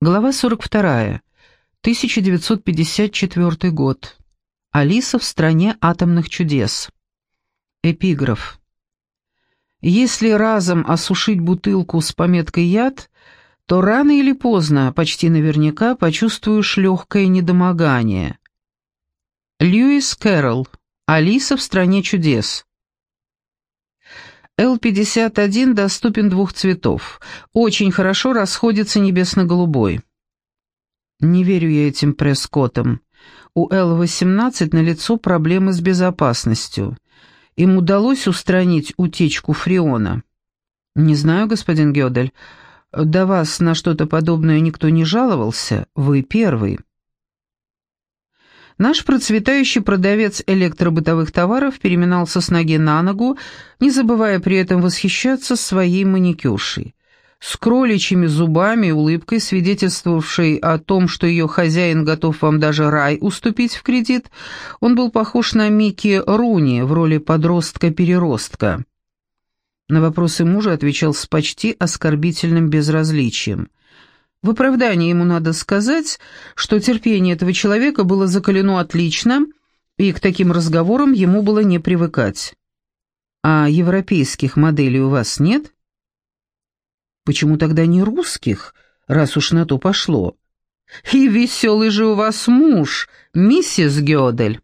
Глава 42. 1954 год. Алиса в стране атомных чудес. Эпиграф. Если разом осушить бутылку с пометкой «яд», то рано или поздно, почти наверняка, почувствуешь легкое недомогание. Льюис Кэрролл. Алиса в стране чудес. Л-51 доступен двух цветов. Очень хорошо расходится небесно-голубой. Не верю я этим пресс-котам. У Л-18 налицо проблемы с безопасностью. Им удалось устранить утечку фреона. Не знаю, господин Гёдель. До вас на что-то подобное никто не жаловался? Вы первый. Наш процветающий продавец электробытовых товаров переминался с ноги на ногу, не забывая при этом восхищаться своей маникюршей. С кроличьими зубами и улыбкой, свидетельствовавшей о том, что ее хозяин готов вам даже рай уступить в кредит, он был похож на Микки Руни в роли подростка-переростка. На вопросы мужа отвечал с почти оскорбительным безразличием. В оправдании ему надо сказать, что терпение этого человека было закалено отлично, и к таким разговорам ему было не привыкать. «А европейских моделей у вас нет?» «Почему тогда не русских, раз уж на то пошло?» «И веселый же у вас муж, миссис Гёдель!»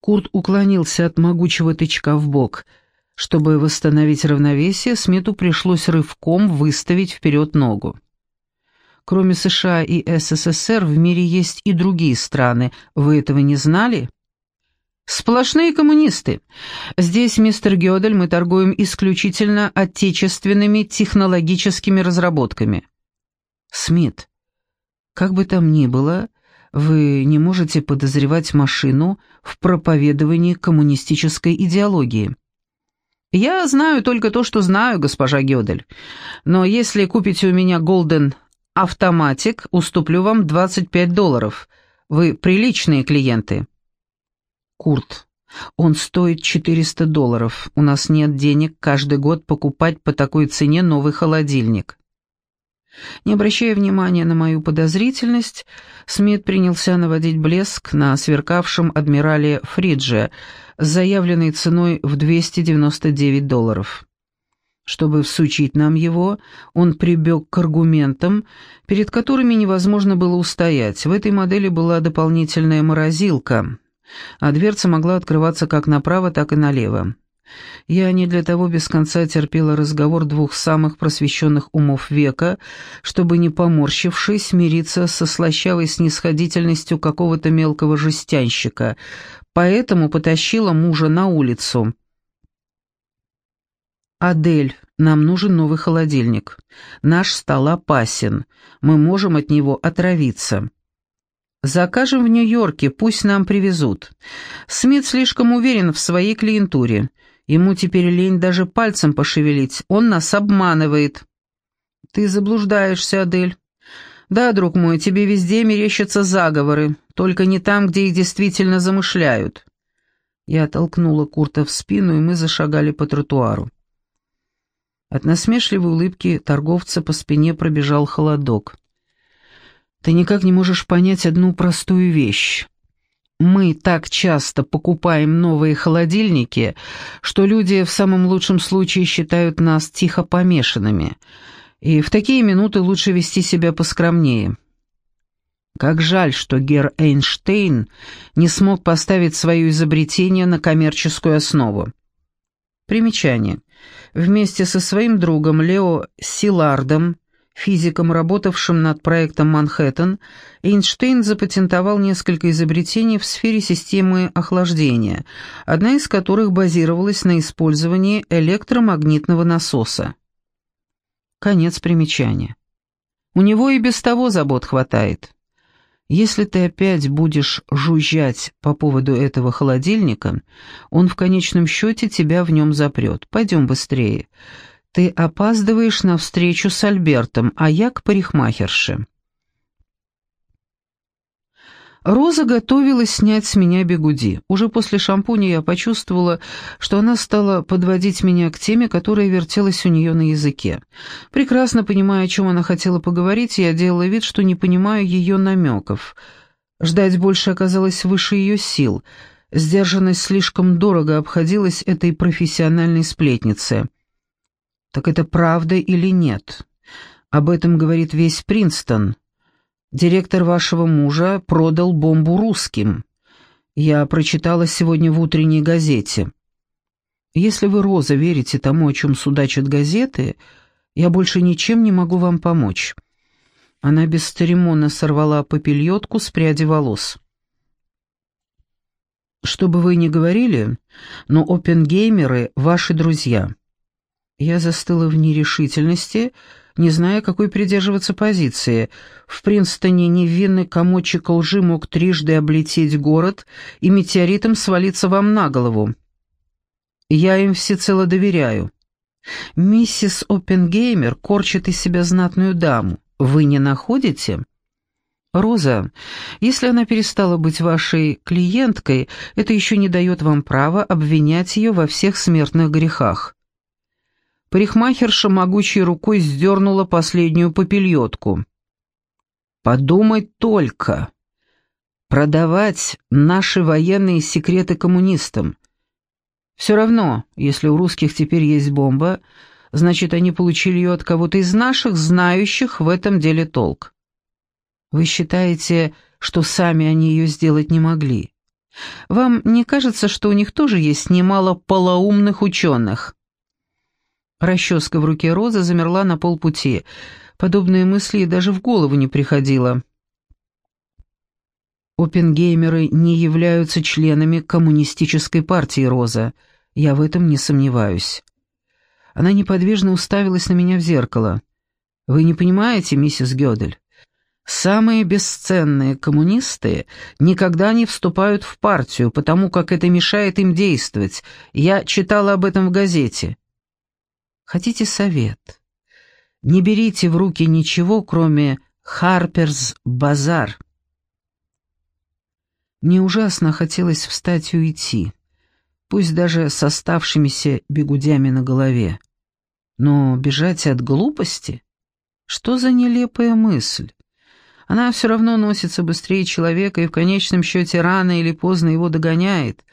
Курт уклонился от могучего тычка в бок – чтобы восстановить равновесие, Смиту пришлось рывком выставить вперед ногу. Кроме США и СССР в мире есть и другие страны. Вы этого не знали? Сплошные коммунисты. Здесь, мистер Гёдель, мы торгуем исключительно отечественными технологическими разработками. Смит, как бы там ни было, вы не можете подозревать машину в проповедовании коммунистической идеологии. «Я знаю только то, что знаю, госпожа Гёдель. Но если купите у меня Голден Автоматик, уступлю вам 25 долларов. Вы приличные клиенты». «Курт, он стоит 400 долларов. У нас нет денег каждый год покупать по такой цене новый холодильник». Не обращая внимания на мою подозрительность, Смит принялся наводить блеск на сверкавшем адмирале Фридже с заявленной ценой в 299 долларов. Чтобы всучить нам его, он прибег к аргументам, перед которыми невозможно было устоять. В этой модели была дополнительная морозилка, а дверца могла открываться как направо, так и налево. Я не для того без конца терпела разговор двух самых просвещенных умов века, чтобы, не поморщившись, мириться со слащавой снисходительностью какого-то мелкого жестянщика, поэтому потащила мужа на улицу. «Адель, нам нужен новый холодильник. Наш стол опасен. Мы можем от него отравиться». «Закажем в Нью-Йорке, пусть нам привезут». Смит слишком уверен в своей клиентуре. Ему теперь лень даже пальцем пошевелить, он нас обманывает». «Ты заблуждаешься, Адель. Да, друг мой, тебе везде мерещатся заговоры, только не там, где их действительно замышляют». Я толкнула Курта в спину, и мы зашагали по тротуару. От насмешливой улыбки торговца по спине пробежал холодок. «Ты никак не можешь понять одну простую вещь. Мы так часто покупаем новые холодильники, что люди в самом лучшем случае считают нас тихо помешанными, и в такие минуты лучше вести себя поскромнее. Как жаль, что Гер Эйнштейн не смог поставить свое изобретение на коммерческую основу. Примечание. Вместе со своим другом Лео Силардом Физиком, работавшим над проектом «Манхэттен», Эйнштейн запатентовал несколько изобретений в сфере системы охлаждения, одна из которых базировалась на использовании электромагнитного насоса. Конец примечания. У него и без того забот хватает. Если ты опять будешь жужжать по поводу этого холодильника, он в конечном счете тебя в нем запрет. Пойдем быстрее. Ты опаздываешь на встречу с Альбертом, а я к парикмахерше». Роза готовилась снять с меня бегуди. Уже после шампуня я почувствовала, что она стала подводить меня к теме, которая вертелась у нее на языке. Прекрасно понимая, о чем она хотела поговорить, я делала вид, что не понимаю ее намеков. Ждать больше оказалось выше ее сил. Сдержанность слишком дорого обходилась этой профессиональной сплетнице. Так это правда или нет? Об этом говорит весь Принстон. Директор вашего мужа продал бомбу русским. Я прочитала сегодня в утренней газете. Если вы, Роза, верите тому, о чем судачат газеты, я больше ничем не могу вам помочь». Она бесцеремонно сорвала попельотку с пряди волос. «Что бы вы ни говорили, но опенгеймеры — ваши друзья». Я застыла в нерешительности, — не зная, какой придерживаться позиции. В Принстоне невинный комочек лжи мог трижды облететь город и метеоритом свалиться вам на голову. Я им всецело доверяю. Миссис Оппенгеймер корчит из себя знатную даму. Вы не находите? Роза, если она перестала быть вашей клиенткой, это еще не дает вам права обвинять ее во всех смертных грехах. Парикмахерша могучей рукой сдернула последнюю попельотку. «Подумать только! Продавать наши военные секреты коммунистам. Все равно, если у русских теперь есть бомба, значит, они получили ее от кого-то из наших, знающих в этом деле толк. Вы считаете, что сами они ее сделать не могли? Вам не кажется, что у них тоже есть немало полоумных ученых?» Расческа в руке Розы замерла на полпути. Подобные мысли даже в голову не приходило. Опенгеймеры не являются членами коммунистической партии Роза. Я в этом не сомневаюсь. Она неподвижно уставилась на меня в зеркало. «Вы не понимаете, миссис Гёдель? Самые бесценные коммунисты никогда не вступают в партию, потому как это мешает им действовать. Я читала об этом в газете. Хотите совет? Не берите в руки ничего, кроме «Харперс Базар». Мне ужасно хотелось встать и уйти, пусть даже с оставшимися бегудями на голове. Но бежать от глупости? Что за нелепая мысль? Она все равно носится быстрее человека и в конечном счете рано или поздно его догоняет.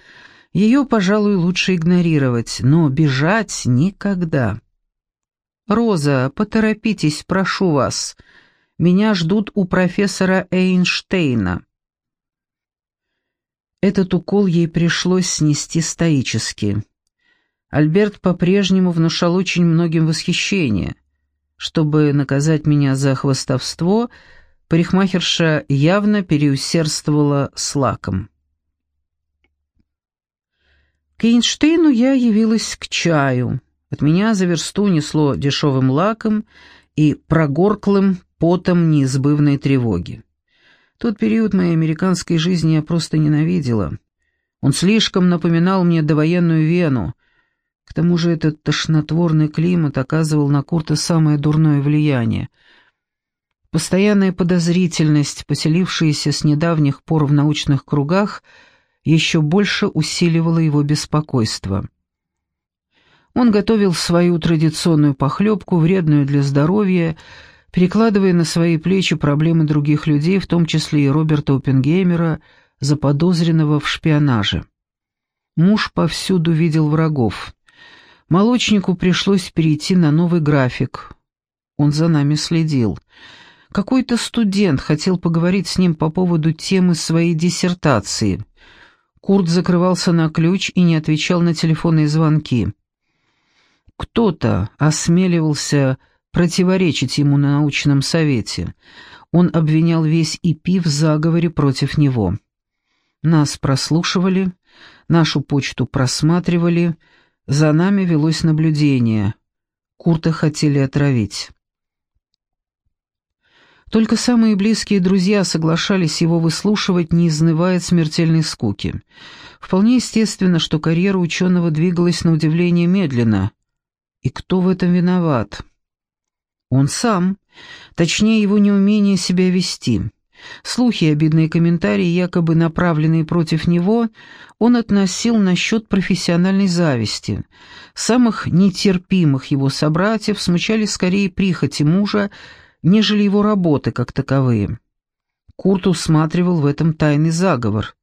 Ее, пожалуй, лучше игнорировать, но бежать никогда. «Роза, поторопитесь, прошу вас. Меня ждут у профессора Эйнштейна». Этот укол ей пришлось снести стоически. Альберт по-прежнему внушал очень многим восхищение. Чтобы наказать меня за хвостовство, парикмахерша явно переусердствовала с лаком. К Эйнштейну я явилась к чаю. От меня за версту несло дешевым лаком и прогорклым потом неизбывной тревоги. Тот период моей американской жизни я просто ненавидела. Он слишком напоминал мне довоенную Вену. К тому же этот тошнотворный климат оказывал на Курта самое дурное влияние. Постоянная подозрительность, поселившаяся с недавних пор в научных кругах, еще больше усиливала его беспокойство. Он готовил свою традиционную похлебку, вредную для здоровья, перекладывая на свои плечи проблемы других людей, в том числе и Роберта Оппенгеймера, заподозренного в шпионаже. Муж повсюду видел врагов. Молочнику пришлось перейти на новый график. Он за нами следил. Какой-то студент хотел поговорить с ним по поводу темы своей диссертации. Курт закрывался на ключ и не отвечал на телефонные звонки. Кто-то осмеливался противоречить ему на научном совете. Он обвинял весь ИПИ в заговоре против него. Нас прослушивали, нашу почту просматривали, за нами велось наблюдение. Курта хотели отравить. Только самые близкие друзья соглашались его выслушивать, не изнывая от смертельной скуки. Вполне естественно, что карьера ученого двигалась на удивление медленно. И кто в этом виноват? Он сам, точнее его неумение себя вести. Слухи и обидные комментарии, якобы направленные против него, он относил насчет профессиональной зависти. Самых нетерпимых его собратьев смущали скорее прихоти мужа, нежели его работы как таковые. Курт усматривал в этом тайный заговор.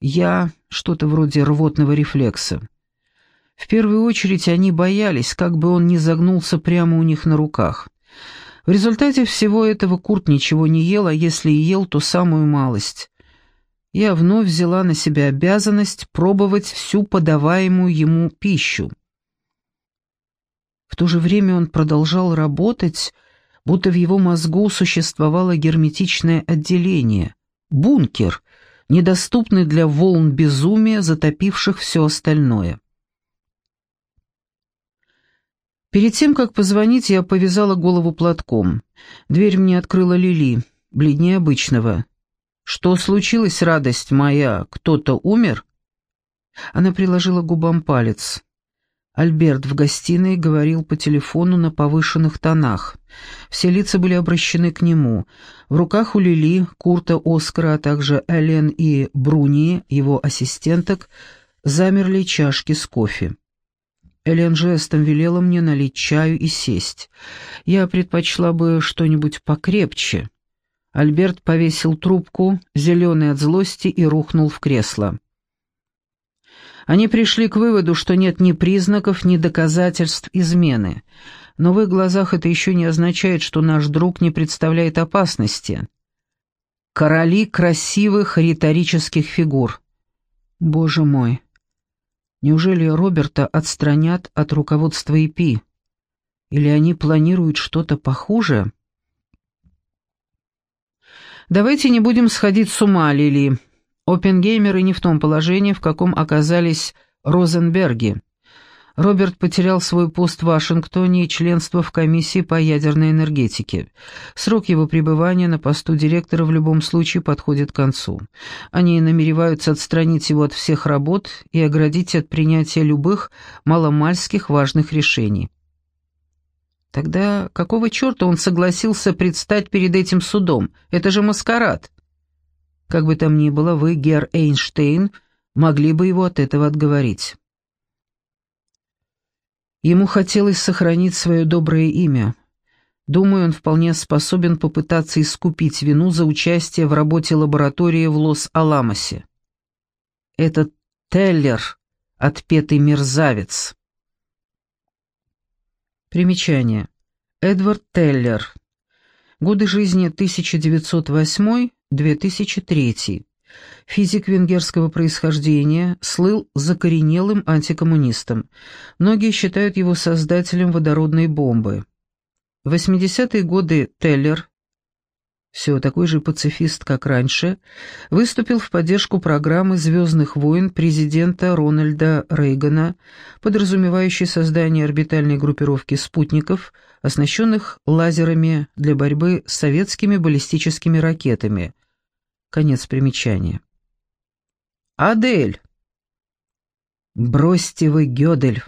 Я — что-то вроде рвотного рефлекса. В первую очередь они боялись, как бы он не загнулся прямо у них на руках. В результате всего этого Курт ничего не ел, а если и ел, то самую малость. Я вновь взяла на себя обязанность пробовать всю подаваемую ему пищу. В то же время он продолжал работать, будто в его мозгу существовало герметичное отделение, бункер, недоступный для волн безумия, затопивших все остальное. Перед тем, как позвонить, я повязала голову платком. Дверь мне открыла Лили, бледнее обычного. «Что случилось, радость моя? Кто-то умер?» Она приложила губам палец. Альберт в гостиной говорил по телефону на повышенных тонах. Все лица были обращены к нему. В руках у Лили, Курта, Оскара, а также Элен и Бруни, его ассистенток, замерли чашки с кофе. Элен жестом велела мне налить чаю и сесть. Я предпочла бы что-нибудь покрепче. Альберт повесил трубку, зеленый от злости, и рухнул в кресло. Они пришли к выводу, что нет ни признаков, ни доказательств измены. Но в их глазах это еще не означает, что наш друг не представляет опасности. Короли красивых риторических фигур. Боже мой, Неужели Роберта отстранят от руководства ИП? Или они планируют что-то похуже? Давайте не будем сходить с ума, Лили. Опенгеймеры не в том положении, в каком оказались Розенберги. Роберт потерял свой пост в Вашингтоне и членство в комиссии по ядерной энергетике. Срок его пребывания на посту директора в любом случае подходит к концу. Они намереваются отстранить его от всех работ и оградить от принятия любых маломальских важных решений. Тогда какого черта он согласился предстать перед этим судом? Это же маскарад. Как бы там ни было, вы, Гер Эйнштейн, могли бы его от этого отговорить. Ему хотелось сохранить свое доброе имя. Думаю, он вполне способен попытаться искупить вину за участие в работе лаборатории в Лос-Аламосе. Этот Теллер, отпетый мерзавец. Примечание. Эдвард Теллер. Годы жизни 1908-2003 Физик венгерского происхождения, слыл закоренелым антикоммунистом. Многие считают его создателем водородной бомбы. В 80-е годы Теллер, все такой же пацифист, как раньше, выступил в поддержку программы «Звездных войн» президента Рональда Рейгана, подразумевающей создание орбитальной группировки спутников, оснащенных лазерами для борьбы с советскими баллистическими ракетами – Конец примечания. «Адель!» «Бросьте вы, Гёдель!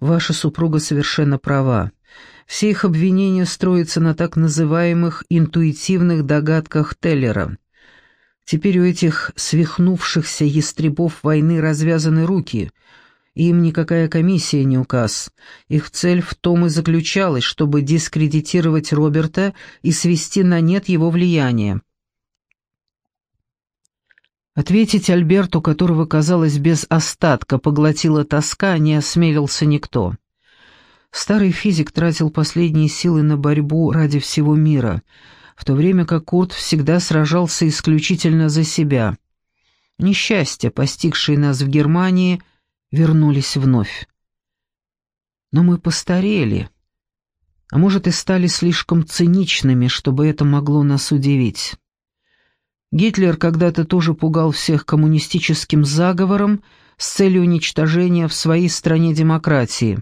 Ваша супруга совершенно права. Все их обвинения строятся на так называемых интуитивных догадках Теллера. Теперь у этих свихнувшихся ястребов войны развязаны руки. Им никакая комиссия не указ. Их цель в том и заключалась, чтобы дискредитировать Роберта и свести на нет его влияние. Ответить Альберту, которого, казалось, без остатка поглотила тоска, не осмелился никто. Старый физик тратил последние силы на борьбу ради всего мира, в то время как Курт всегда сражался исключительно за себя. Несчастья, постигшие нас в Германии, вернулись вновь. Но мы постарели, а может и стали слишком циничными, чтобы это могло нас удивить. Гитлер когда-то тоже пугал всех коммунистическим заговором с целью уничтожения в своей стране демократии.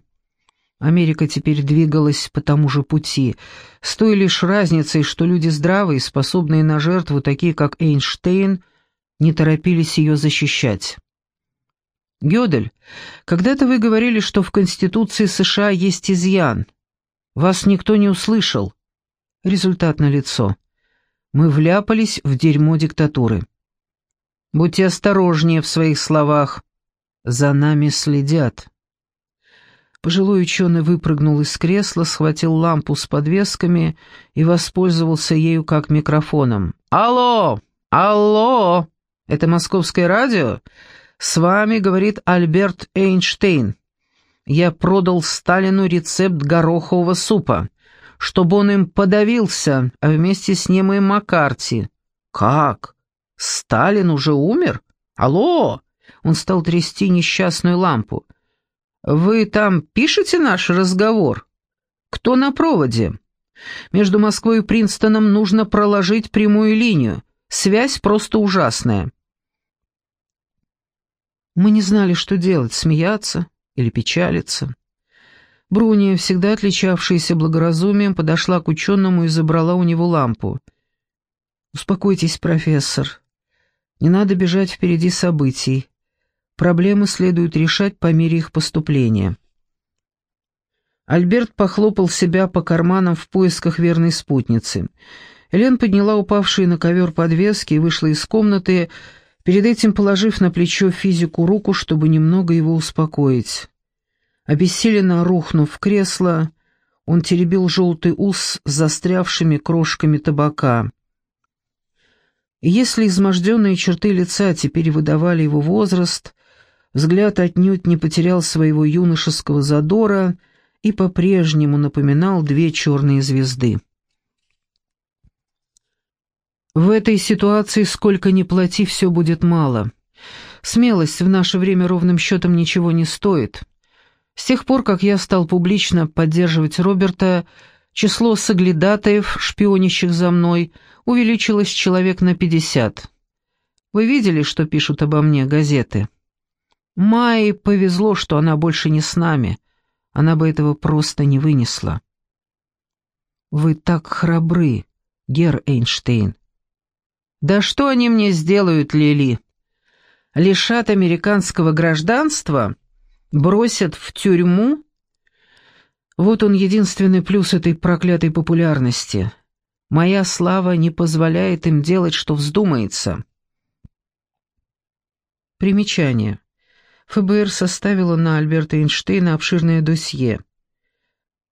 Америка теперь двигалась по тому же пути, с той лишь разницей, что люди здравые, способные на жертву, такие как Эйнштейн, не торопились ее защищать. Гёдель, когда-то вы говорили, что в Конституции США есть изъян. Вас никто не услышал. Результат налицо. Мы вляпались в дерьмо диктатуры. Будьте осторожнее в своих словах. За нами следят. Пожилой ученый выпрыгнул из кресла, схватил лампу с подвесками и воспользовался ею как микрофоном. «Алло! Алло! Это московское радио? С вами говорит Альберт Эйнштейн. Я продал Сталину рецепт горохового супа, чтобы он им подавился, а вместе с ним и Маккарти. Как? Сталин уже умер? Алло!» Он стал трясти несчастную лампу. «Вы там пишете наш разговор? Кто на проводе? Между Москвой и Принстоном нужно проложить прямую линию. Связь просто ужасная». Мы не знали, что делать, смеяться или печалиться. Бруния, всегда отличавшаяся благоразумием, подошла к ученому и забрала у него лампу. «Успокойтесь, профессор. Не надо бежать впереди событий. Проблемы следует решать по мере их поступления. Альберт похлопал себя по карманам в поисках верной спутницы. Элен подняла упавшие на ковер подвески и вышла из комнаты, перед этим положив на плечо физику руку, чтобы немного его успокоить. Обессиленно рухнув в кресло, он теребил желтый ус с застрявшими крошками табака. Если изможденные черты лица теперь выдавали его возраст, Взгляд отнюдь не потерял своего юношеского задора и по-прежнему напоминал две черные звезды. В этой ситуации сколько ни плати, все будет мало. Смелость в наше время ровным счетом ничего не стоит. С тех пор, как я стал публично поддерживать Роберта, число соглядатаев, шпионящих за мной, увеличилось человек на пятьдесят. Вы видели, что пишут обо мне газеты?» Майе повезло, что она больше не с нами. Она бы этого просто не вынесла. Вы так храбры, Гер Эйнштейн. Да что они мне сделают, Лили? Лишат американского гражданства? Бросят в тюрьму? Вот он единственный плюс этой проклятой популярности. Моя слава не позволяет им делать, что вздумается. Примечание. ФБР составило на Альберта Эйнштейна обширное досье.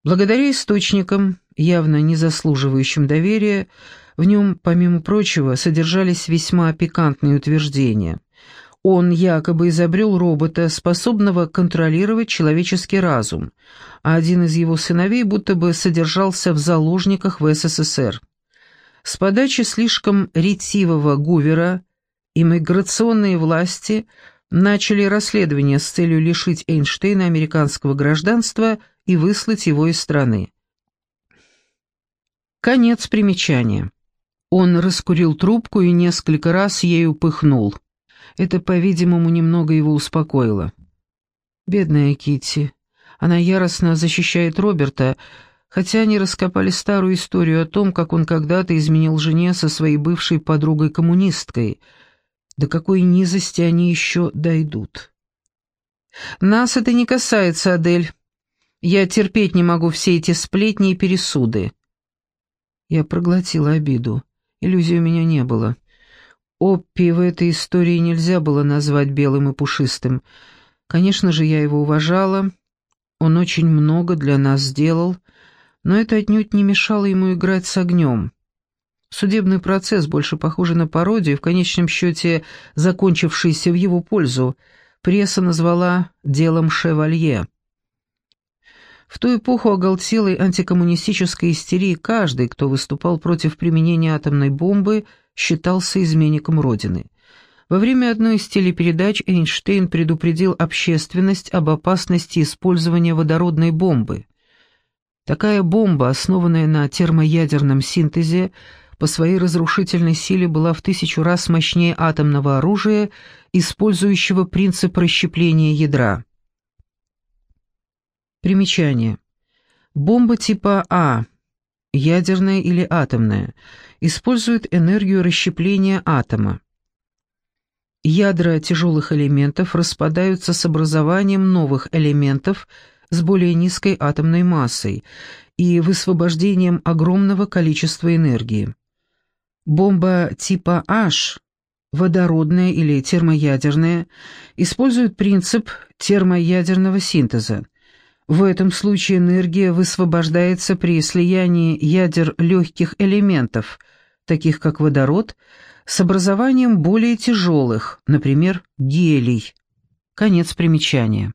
Благодаря источникам, явно не заслуживающим доверия, в нем, помимо прочего, содержались весьма пикантные утверждения. Он якобы изобрел робота, способного контролировать человеческий разум, а один из его сыновей будто бы содержался в заложниках в СССР. С подачи слишком ретивого Гувера иммиграционные власти начали расследование с целью лишить Эйнштейна американского гражданства и выслать его из страны. Конец примечания. Он раскурил трубку и несколько раз ею пыхнул. Это, по-видимому, немного его успокоило. Бедная Китти. Она яростно защищает Роберта, хотя они раскопали старую историю о том, как он когда-то изменил жене со своей бывшей подругой-коммунисткой — до какой низости они еще дойдут? Нас это не касается, Адель. Я терпеть не могу все эти сплетни и пересуды. Я проглотила обиду. Иллюзий у меня не было. Оппи в этой истории нельзя было назвать белым и пушистым. Конечно же, я его уважала. Он очень много для нас сделал, но это отнюдь не мешало ему играть с огнем. Судебный процесс, больше похожий на пародию, в конечном счете закончившийся в его пользу, пресса назвала «делом Шевалье». В ту эпоху оголтелой антикоммунистической истерии каждый, кто выступал против применения атомной бомбы, считался изменником Родины. Во время одной из телепередач Эйнштейн предупредил общественность об опасности использования водородной бомбы. Такая бомба, основанная на термоядерном синтезе, по своей разрушительной силе была в тысячу раз мощнее атомного оружия, использующего принцип расщепления ядра. Примечание. Бомба типа А, ядерная или атомная, использует энергию расщепления атома. Ядра тяжелых элементов распадаются с образованием новых элементов с более низкой атомной массой и высвобождением огромного количества энергии. Бомба типа H, водородная или термоядерная, использует принцип термоядерного синтеза. В этом случае энергия высвобождается при слиянии ядер легких элементов, таких как водород, с образованием более тяжелых, например, гелий. Конец примечания.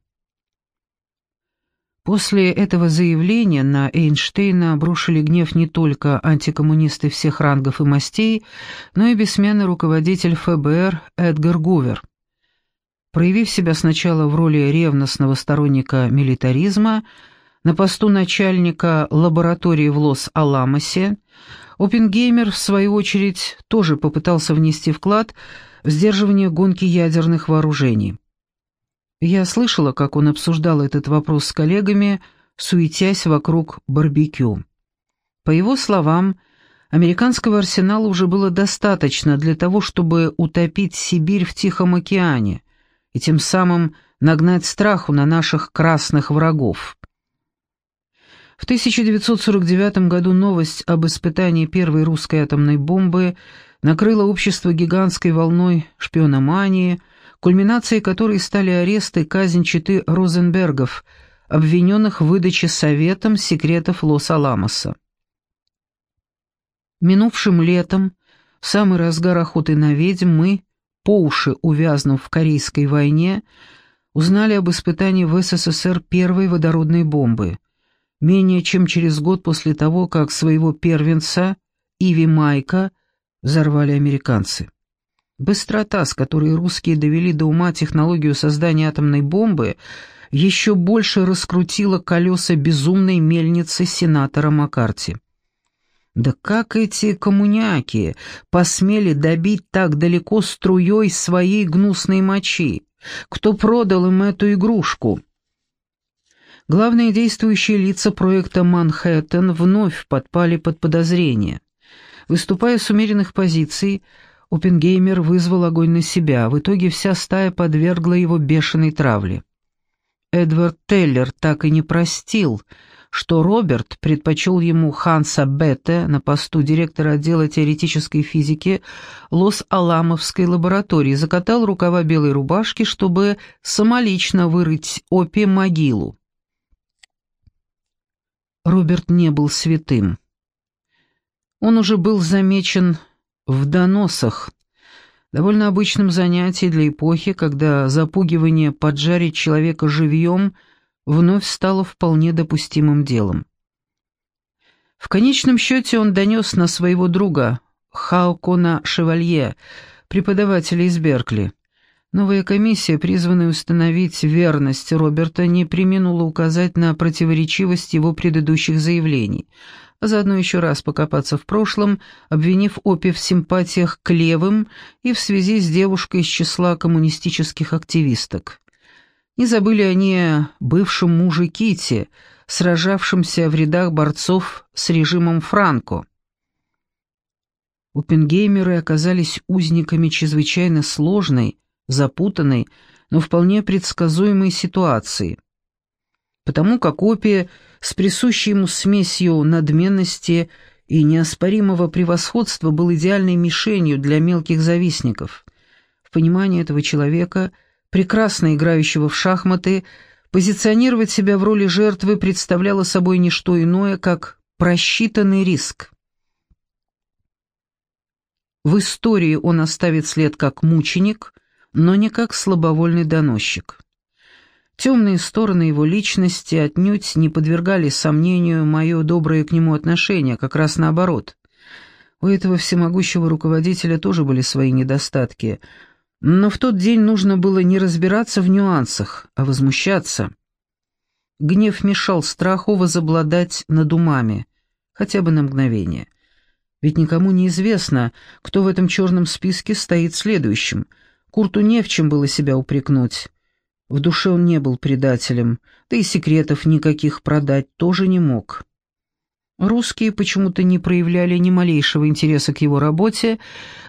После этого заявления на Эйнштейна обрушили гнев не только антикоммунисты всех рангов и мастей, но и бессменный руководитель ФБР Эдгар Гувер. Проявив себя сначала в роли ревностного сторонника милитаризма, на посту начальника лаборатории в Лос-Аламосе, Оппенгеймер, в свою очередь, тоже попытался внести вклад в сдерживание гонки ядерных вооружений. Я слышала, как он обсуждал этот вопрос с коллегами, суетясь вокруг барбекю. По его словам, американского арсенала уже было достаточно для того, чтобы утопить Сибирь в Тихом океане и тем самым нагнать страху на наших красных врагов. В 1949 году новость об испытании первой русской атомной бомбы накрыла общество гигантской волной шпиономании – кульминацией которой стали аресты и казнь читы Розенбергов, обвиненных в выдаче Советом секретов Лос-Аламоса. Минувшим летом, в самый разгар охоты на ведьм, мы, по уши увязнув в Корейской войне, узнали об испытании в СССР первой водородной бомбы, менее чем через год после того, как своего первенца, Иви Майка, взорвали американцы. Быстрота, с которой русские довели до ума технологию создания атомной бомбы, еще больше раскрутила колеса безумной мельницы сенатора Маккарти. Да как эти коммуняки посмели добить так далеко струей своей гнусной мочи? Кто продал им эту игрушку? Главные действующие лица проекта «Манхэттен» вновь подпали под подозрение. Выступая с умеренных позиций, Оппенгеймер вызвал огонь на себя, в итоге вся стая подвергла его бешеной травле. Эдвард Теллер так и не простил, что Роберт предпочел ему Ханса Бетте на посту директора отдела теоретической физики Лос-Аламовской лаборатории, закатал рукава белой рубашки, чтобы самолично вырыть Опи могилу. Роберт не был святым. Он уже был замечен в доносах, довольно обычном занятии для эпохи, когда запугивание поджарить человека живьем вновь стало вполне допустимым делом. В конечном счете он донес на своего друга, Хаукона Шевалье, преподавателя из Беркли. Новая комиссия, призванная установить верность Роберта, не преминула указать на противоречивость его предыдущих заявлений – а заодно еще раз покопаться в прошлом, обвинив Опи в симпатиях к левым и в связи с девушкой из числа коммунистических активисток. Не забыли они о бывшем муже Кити, сражавшемся в рядах борцов с режимом Франко. Оппенгеймеры оказались узниками чрезвычайно сложной, запутанной, но вполне предсказуемой ситуации – потому как Опи с присущей ему смесью надменности и неоспоримого превосходства был идеальной мишенью для мелких завистников. В понимании этого человека, прекрасно играющего в шахматы, позиционировать себя в роли жертвы представляло собой не что иное, как просчитанный риск. В истории он оставит след как мученик, но не как слабовольный доносчик. Темные стороны его личности отнюдь не подвергали сомнению мое доброе к нему отношение, как раз наоборот. У этого всемогущего руководителя тоже были свои недостатки, но в тот день нужно было не разбираться в нюансах, а возмущаться. Гнев мешал страху возобладать над умами, хотя бы на мгновение. Ведь никому не известно, кто в этом черном списке стоит следующим. Курту не в чем было себя упрекнуть. В душе он не был предателем, да и секретов никаких продать тоже не мог. Русские почему-то не проявляли ни малейшего интереса к его работе,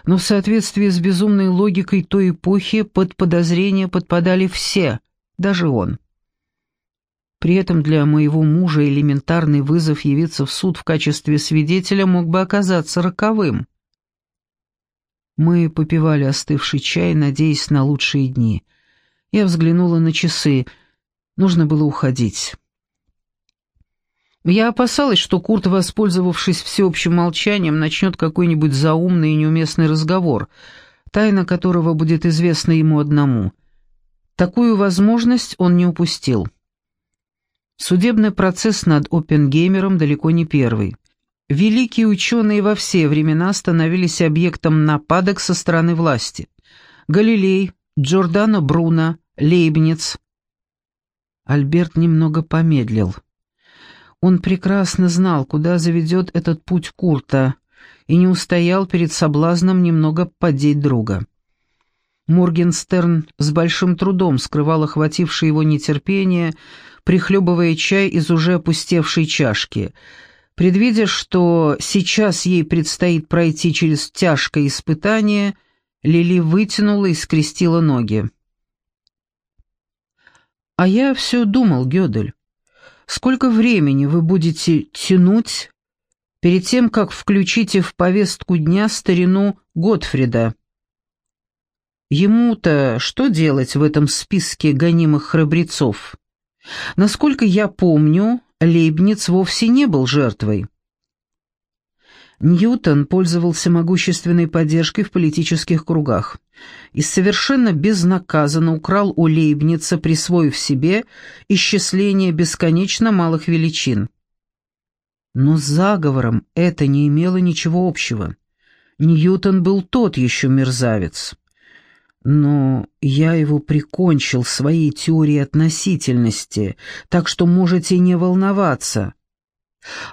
но в соответствии с безумной логикой той эпохи под подозрение подпадали все, даже он. При этом для моего мужа элементарный вызов явиться в суд в качестве свидетеля мог бы оказаться роковым. Мы попивали остывший чай, надеясь на лучшие дни. Я взглянула на часы. Нужно было уходить. Я опасалась, что Курт, воспользовавшись всеобщим молчанием, начнет какой-нибудь заумный и неуместный разговор, тайна которого будет известна ему одному. Такую возможность он не упустил. Судебный процесс над Оппенгеймером далеко не первый. Великие ученые во все времена становились объектом нападок со стороны власти. Галилей, Джордано Бруно, Лейбниц. Альберт немного помедлил. Он прекрасно знал, куда заведет этот путь Курта, и не устоял перед соблазном немного поддеть друга. Моргенстерн с большим трудом скрывал охватившее его нетерпение, прихлебывая чай из уже опустевшей чашки. Предвидя, что сейчас ей предстоит пройти через тяжкое испытание, Лили вытянула и скрестила ноги. «А я все думал, Гёдель, Сколько времени вы будете тянуть перед тем, как включите в повестку дня старину Готфрида? Ему-то что делать в этом списке гонимых храбрецов? Насколько я помню, Лейбниц вовсе не был жертвой. Ньютон пользовался могущественной поддержкой в политических кругах и совершенно безнаказанно украл у Лейбница, присвоив себе исчисление бесконечно малых величин. Но с заговором это не имело ничего общего. Ньютон был тот еще мерзавец. Но я его прикончил своей теорией относительности, так что можете не волноваться.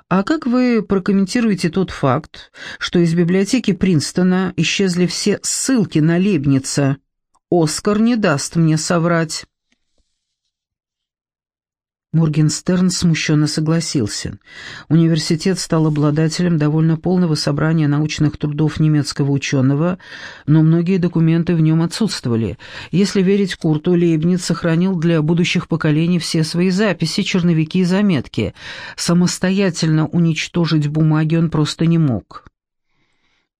А как вы прокомментируете тот факт, что из библиотеки Принстона исчезли все ссылки на Лебница? Оскар не даст мне соврать. Моргенстерн смущенно согласился. Университет стал обладателем довольно полного собрания научных трудов немецкого ученого, но многие документы в нем отсутствовали. Если верить Курту, Лейбниц сохранил для будущих поколений все свои записи, черновики и заметки. Самостоятельно уничтожить бумаги он просто не мог.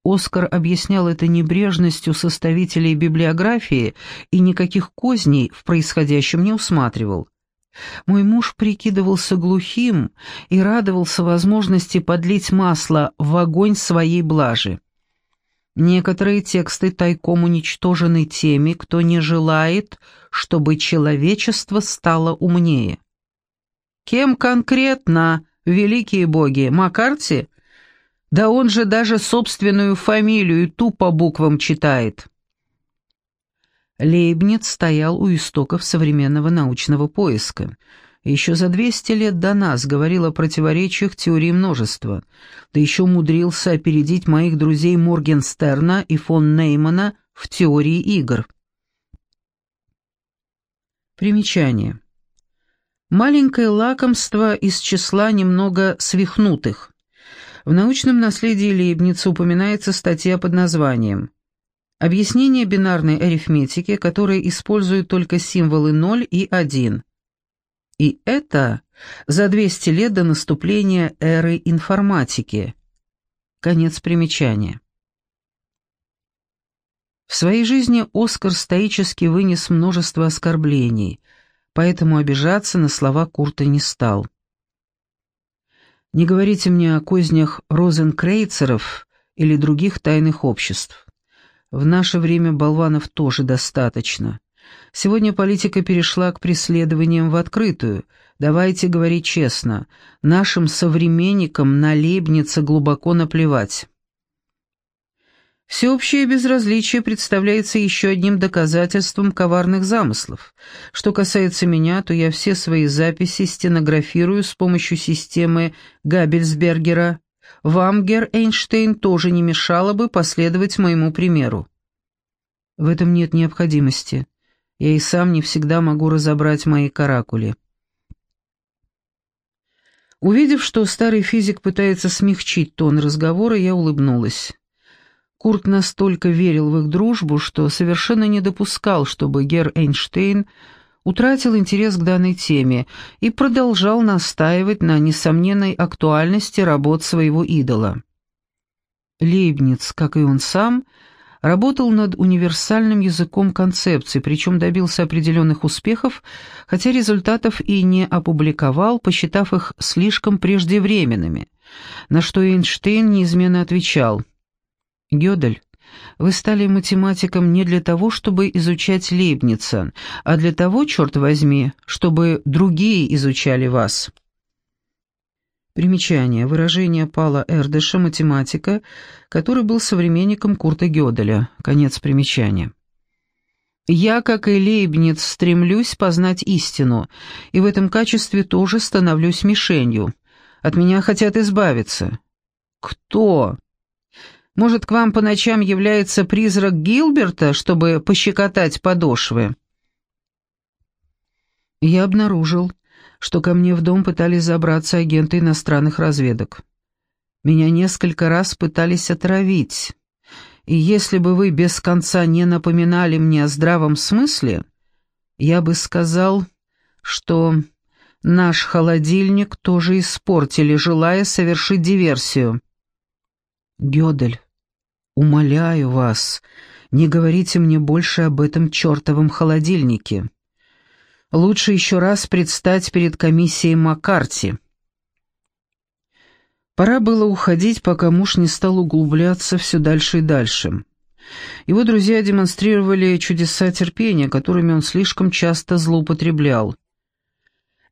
Оскар объяснял это небрежностью составителей библиографии и никаких козней в происходящем не усматривал. Мой муж прикидывался глухим и радовался возможности подлить масло в огонь своей блажи. Некоторые тексты тайком уничтожены теми, кто не желает, чтобы человечество стало умнее. Кем конкретно, великие боги, Маккарти? Да он же даже собственную фамилию тупо буквам читает. Лейбниц стоял у истоков современного научного поиска. Еще за 200 лет до нас говорил о противоречиях теории множества, да еще умудрился опередить моих друзей Моргенстерна и фон Неймана в теории игр. Примечание. Маленькое лакомство из числа немного свихнутых. В научном наследии Лейбница упоминается статья под названием Объяснение бинарной арифметики, которая использует только символы 0 и 1. И это за 200 лет до наступления эры информатики. Конец примечания. В своей жизни Оскар стоически вынес множество оскорблений, поэтому обижаться на слова Курта не стал. Не говорите мне о кознях розенкрейцеров или других тайных обществ. В наше время болванов тоже достаточно. Сегодня политика перешла к преследованиям в открытую. Давайте говорить честно, нашим современникам на Лейбница глубоко наплевать. Всеобщее безразличие представляется еще одним доказательством коварных замыслов. Что касается меня, то я все свои записи стенографирую с помощью системы Габбельсбергера вам, Гер Эйнштейн, тоже не мешало бы последовать моему примеру. В этом нет необходимости. Я и сам не всегда могу разобрать мои каракули. Увидев, что старый физик пытается смягчить тон разговора, я улыбнулась. Курт настолько верил в их дружбу, что совершенно не допускал, чтобы Гер Эйнштейн утратил интерес к данной теме и продолжал настаивать на несомненной актуальности работ своего идола. Лейбниц, как и он сам, работал над универсальным языком концепций, причем добился определенных успехов, хотя результатов и не опубликовал, посчитав их слишком преждевременными, на что Эйнштейн неизменно отвечал «Гёдель, вы стали математиком не для того, чтобы изучать Лейбница, а для того, черт возьми, чтобы другие изучали вас». Примечание. Выражение Пала Эрдыша, математика, который был современником Курта Гёделя. Конец примечания. «Я, как и Лейбниц, стремлюсь познать истину, и в этом качестве тоже становлюсь мишенью. От меня хотят избавиться». «Кто?» «Может, к вам по ночам является призрак Гилберта, чтобы пощекотать подошвы?» Я обнаружил, что ко мне в дом пытались забраться агенты иностранных разведок. Меня несколько раз пытались отравить, и если бы вы без конца не напоминали мне о здравом смысле, я бы сказал, что наш холодильник тоже испортили, желая совершить диверсию. Гёдель, умоляю вас, не говорите мне больше об этом чертовом холодильнике. Лучше еще раз предстать перед комиссией Маккарти. Пора было уходить, пока муж не стал углубляться все дальше и дальше. Его друзья демонстрировали чудеса терпения, которыми он слишком часто злоупотреблял.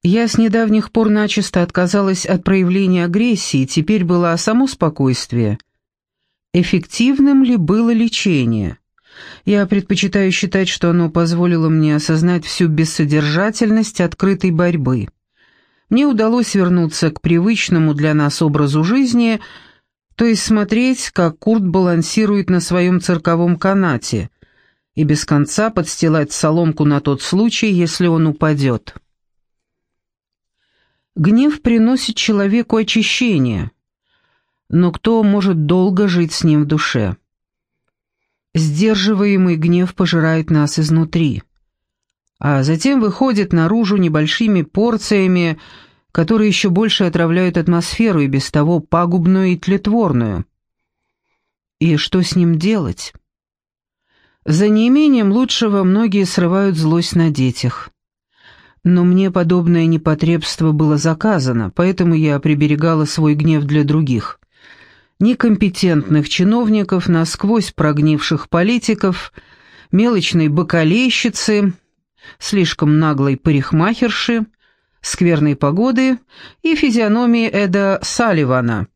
Я с недавних пор начисто отказалась от проявления агрессии, теперь было само спокойствие. Эффективным ли было лечение? Я предпочитаю считать, что оно позволило мне осознать всю бессодержательность открытой борьбы. Мне удалось вернуться к привычному для нас образу жизни, то есть смотреть, как Курт балансирует на своем цирковом канате, и без конца подстилать соломку на тот случай, если он упадет. Гнев приносит человеку очищение, но кто может долго жить с ним в душе? Сдерживаемый гнев пожирает нас изнутри, а затем выходит наружу небольшими порциями, которые еще больше отравляют атмосферу и без того пагубную и тлетворную. И что с ним делать? За неимением лучшего многие срывают злость на детях. Но мне подобное непотребство было заказано, поэтому я приберегала свой гнев для других некомпетентных чиновников, насквозь прогнивших политиков, мелочной бакалейщицы, слишком наглой парикмахерши, скверной погоды и физиономии Эда Салливана,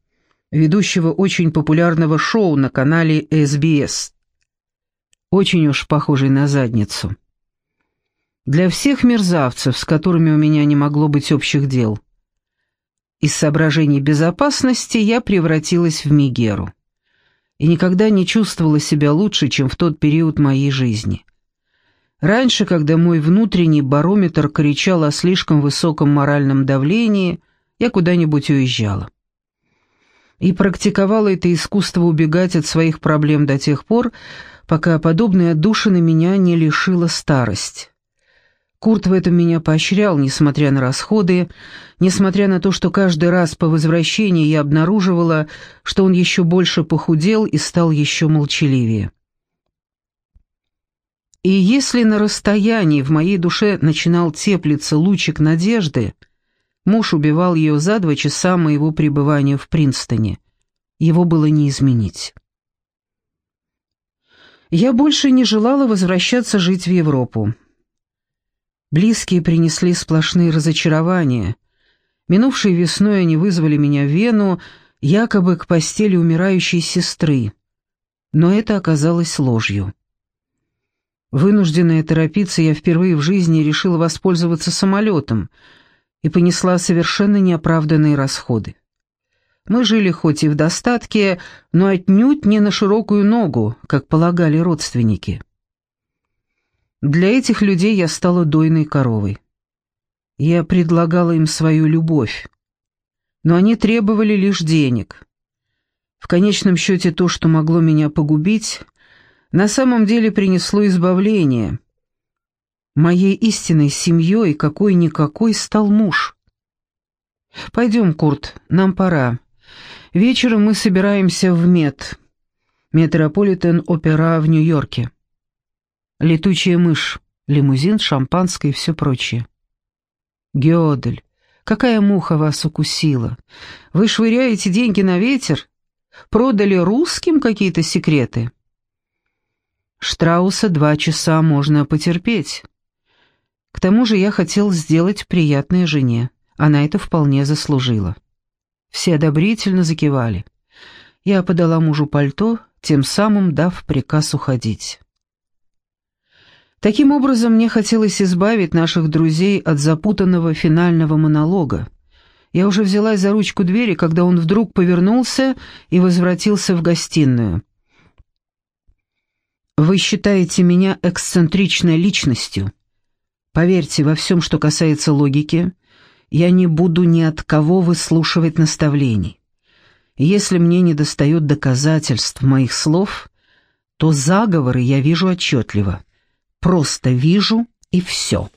ведущего очень популярного шоу на канале SBS. Очень уж похожий на задницу. Для всех мерзавцев, с которыми у меня не могло быть общих дел – из соображений безопасности я превратилась в Мигеру. И никогда не чувствовала себя лучше, чем в тот период моей жизни. Раньше, когда мой внутренний барометр кричал о слишком высоком моральном давлении, я куда-нибудь уезжала. И практиковала это искусство убегать от своих проблем до тех пор, пока подобные отдушины меня не лишила старость. Курт в этом меня поощрял, несмотря на расходы, несмотря на то, что каждый раз по возвращении я обнаруживала, что он еще больше похудел и стал еще молчаливее. И если на расстоянии в моей душе начинал теплиться лучик надежды, муж убивал ее за два часа моего пребывания в Принстоне. Его было не изменить. Я больше не желала возвращаться жить в Европу. Близкие принесли сплошные разочарования. Минувшей весной они вызвали меня в Вену, якобы к постели умирающей сестры. Но это оказалось ложью. Вынужденная торопиться, я впервые в жизни решила воспользоваться самолетом и понесла совершенно неоправданные расходы. Мы жили хоть и в достатке, но отнюдь не на широкую ногу, как полагали родственники. Для этих людей я стала дойной коровой. Я предлагала им свою любовь, но они требовали лишь денег. В конечном счете то, что могло меня погубить, на самом деле принесло избавление. Моей истинной семьей какой-никакой стал муж. «Пойдем, Курт, нам пора. Вечером мы собираемся в мед. Метрополитен-опера в Нью-Йорке. Летучая мышь, лимузин, шампанское и все прочее. Гёдель, какая муха вас укусила? Вы швыряете деньги на ветер? Продали русским какие-то секреты? Штрауса два часа можно потерпеть. К тому же я хотел сделать приятное жене. Она это вполне заслужила. Все одобрительно закивали. Я подала мужу пальто, тем самым дав приказ уходить. Таким образом, мне хотелось избавить наших друзей от запутанного финального монолога. Я уже взялась за ручку двери, когда он вдруг повернулся и возвратился в гостиную. «Вы считаете меня эксцентричной личностью? Поверьте, во всем, что касается логики, я не буду ни от кого выслушивать наставлений. Если мне недостает доказательств моих слов, то заговоры я вижу отчетливо. Просто вижу и все.